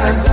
find